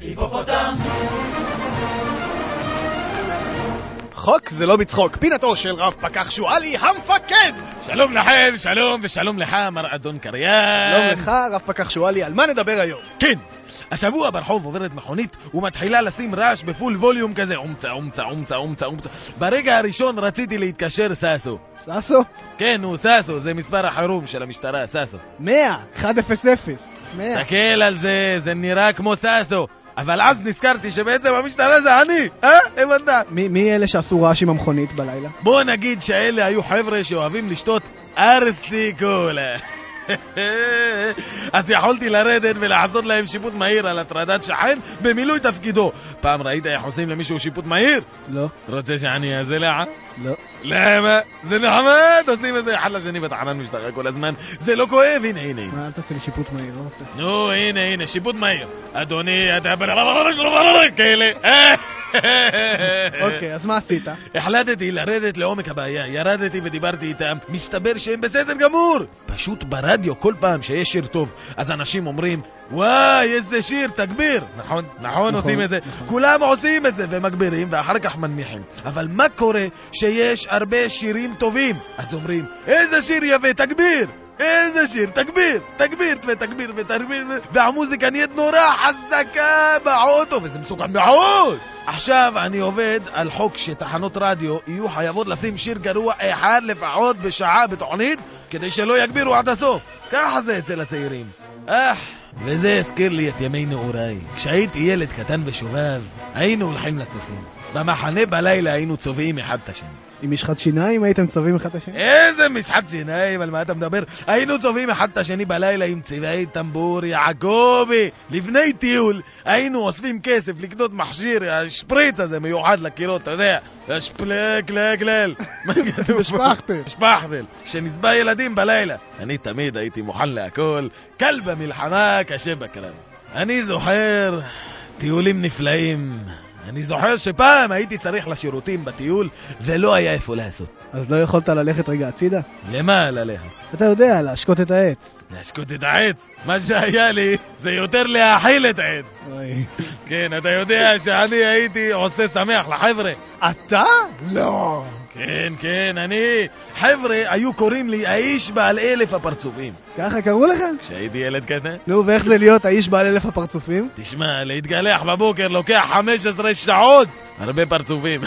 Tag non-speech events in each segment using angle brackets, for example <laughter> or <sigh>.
היפופוטם! חוק זה לא בצחוק, פינתו של רב פקח שועלי המפקד! שלום לכם, שלום ושלום לך, מר אדון קריין. שלום לך, רב פקח שועלי, על מה נדבר היום? כן, השבוע ברחוב עוברת מכונית ומתחילה לשים רעש בפול ווליום כזה, אומצה, אומצה, אומצה, אומצה, אומצה. ברגע הראשון רציתי להתקשר סאסו. סאסו? כן, הוא סאסו, זה מספר החירום של המשטרה, סאסו. 100, 100, 100. תסתכל על זה, זה נראה כמו סאסו. אבל אז נזכרתי שבעצם המשטרה זה אני, אה? הבנת? מי, מי אלה שעשו רעש עם המכונית בלילה? בוא נגיד שאלה היו חבר'ה שאוהבים לשתות ארסי קולה. <laughs> אז יכולתי לרדת ולעשות להם שיפוט מהיר על הטרדת שכן במילוי תפקידו. פעם ראית איך עושים למישהו שיפוט מהיר? לא. רוצה שאני אעשה לך? לא. למה? זה נחמד, עושים את זה אחד לשני בתחנת משטרה כל הזמן. זה לא כואב, הנה, הנה. מה, אל תעשה לי שיפוט מהיר, לא רוצה. נו, הנה, הנה, שיפוט מהיר. אדוני, אתה... <laughs> כאלה. <laughs> אוקיי, אז מה עשית? החלטתי לרדת לעומק הבעיה, ירדתי ודיברתי איתם, מסתבר שהם בסדר גמור! פשוט ברדיו כל פעם שיש שיר טוב, אז אנשים אומרים, וואי, איזה שיר, תגביר! נכון, נכון, עושים את זה. כולם עושים את זה, ומגבירים, ואחר כך מנמיכים. אבל מה קורה שיש הרבה שירים טובים? אז אומרים, איזה שיר יפה, תגביר! איזה שיר, תגביר, תגביר ותגביר ותגביר והמוזיקה נהיית נורא חזקה באוטו וזה מסוכן מאוד. עכשיו אני עובד על חוק שתחנות רדיו יהיו חייבות לשים שיר גרוע אחד לפחות בשעה בתוכנית כדי שלא יגבירו עד הסוף. ככה זה אצל הצעירים. אך, וזה הזכיר לי את ימי נעוריי כשהייתי ילד קטן ושובב היינו הולכים לצופים במחנה בלילה היינו צובעים אחד את השני עם משחת שיניים הייתם צובעים אחד את השני? איזה משחת שיניים, על מה אתה מדבר? היינו צובעים אחד את השני בלילה עם צבעי טמבור, יעקבי. לפני טיול היינו אוספים כסף לקנות מכשיר, השפריץ הזה מיוחד לקירות, אתה יודע. שפלק, לק, לל. <laughs> שפכטל. שפכטל. שנצבע ילדים בלילה. אני תמיד הייתי מוכן להכל, קל במלחמה, קשה בקרב. אני זוכר טיולים נפלאים. אני זוכר שפעם הייתי צריך לשירותים בטיול ולא היה איפה לעשות. אז לא יכולת ללכת רגע הצידה? למה ללכת? אתה יודע, להשקות את העץ. להשקות את העץ? מה שהיה לי זה יותר להאכיל את העץ. כן, אתה יודע שאני הייתי עושה שמח לחבר'ה. אתה? לא. כן, כן, אני... חבר'ה היו קוראים לי האיש בעל אלף הפרצופים. ככה קראו לך? כשהייתי ילד קטן. נו, ואיך זה להיות האיש בעל אלף הפרצופים? תשמע, להתגלח בבוקר לוקח 15 שעות! הרבה פרצופים.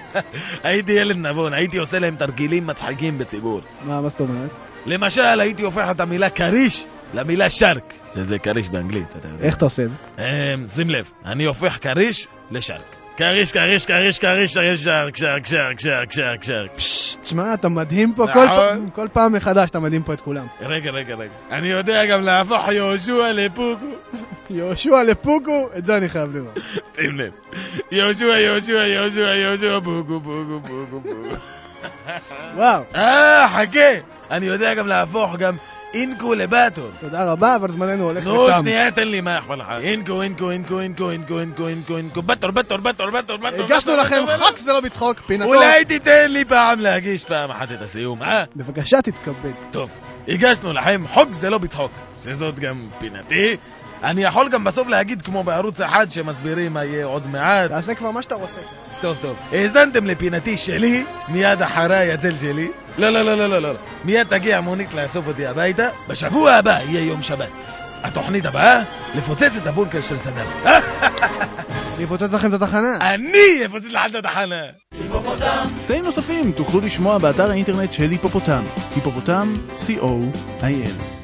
<laughs> הייתי ילד נבון, הייתי עושה להם תרגילים מצחיקים בציבור. מה, מה זאת אומרת? למשל, הייתי הופך את המילה כריש למילה שרק, שזה כריש באנגלית, אתה יודע. איך אתה עושה את זה? אמ, שים לב, אני הופך כריש לשרק. כריש, כריש, כריש, כריש, כריש, שרק, שרק, שרק, שרק, שרק, שרק. תשמע, אתה מדהים פה, נכון. כל פעם- כל פעם מחדש אתה מדהים פה את כולם. רגע, רגע, רגע. אני יודע גם להפוך יהושע לפוקו. יהושע לפוקו, את זה אני חייב לראות. שים לב. יהושע, יהושע, יהושע, יהושע, פוקו, פוקו, פוקו, פוקו. וואו, אה, חכה. אני יודע גם להפוך גם אינקו לבטון. תודה רבה, אבל זמננו הולך נו, לתם. שנייה, תן לי, מה אכפת לך? אינקו, אינקו, אינקו, אינקו, אינקו, אינקו, אינקו, אינקו, בטור, בטור, בטור, בטור, בטור. הגשנו לכם חוק זה לא בצחוק, פינתו. אולי תיתן לי פעם להגיש פעם אחת את הסיום, אה? בבקשה תתכבד. טוב, הגשנו לכם חוק זה לא בצחוק, שזאת גם פינתי. אני יכול גם בסוף להגיד כמו בערוץ אחד שמסבירים מה יהיה עוד מעט. תעשה כבר מה שאתה רוצה. טוב, טוב. האזנתם לפינתי שלי, מיד אחריי הצל שלי. לא, לא, לא, לא, לא, לא. מיד תגיע מונית לאסוף אותי הביתה. בשבוע הבא יהיה יום שבת. התוכנית הבאה, לפוצץ את הבונקר של סדאם. אה? <laughs> אני אפוצץ לכם את התחנה. אני אפוצץ לך את התחנה. היפופוטם! תאים נוספים תוכלו לשמוע באתר האינטרנט של היפופוטם, היפופוטם, co.il.